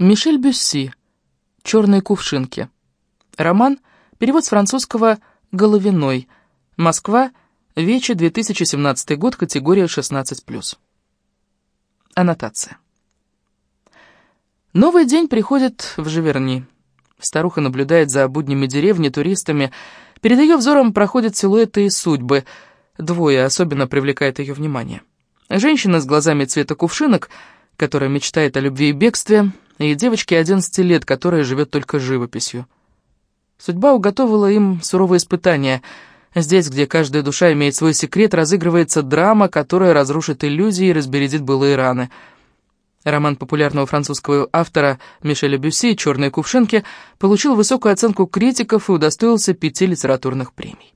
Мишель Бюсси. «Черные кувшинки». Роман. Перевод с французского «Головиной». Москва. Вече, 2017 год, категория 16+. Аннотация. Новый день приходит в Живерни. Старуха наблюдает за буднями деревни, туристами. Перед ее взором проходят силуэты и судьбы. Двое особенно привлекает ее внимание. Женщина с глазами цвета кувшинок, которая мечтает о любви и бегстве, и девочке 11 лет, которая живет только живописью. Судьба уготовила им суровые испытания. Здесь, где каждая душа имеет свой секрет, разыгрывается драма, которая разрушит иллюзии и разбередит былые раны. Роман популярного французского автора Мишеля Бюсси «Черные кувшинки» получил высокую оценку критиков и удостоился пяти литературных премий.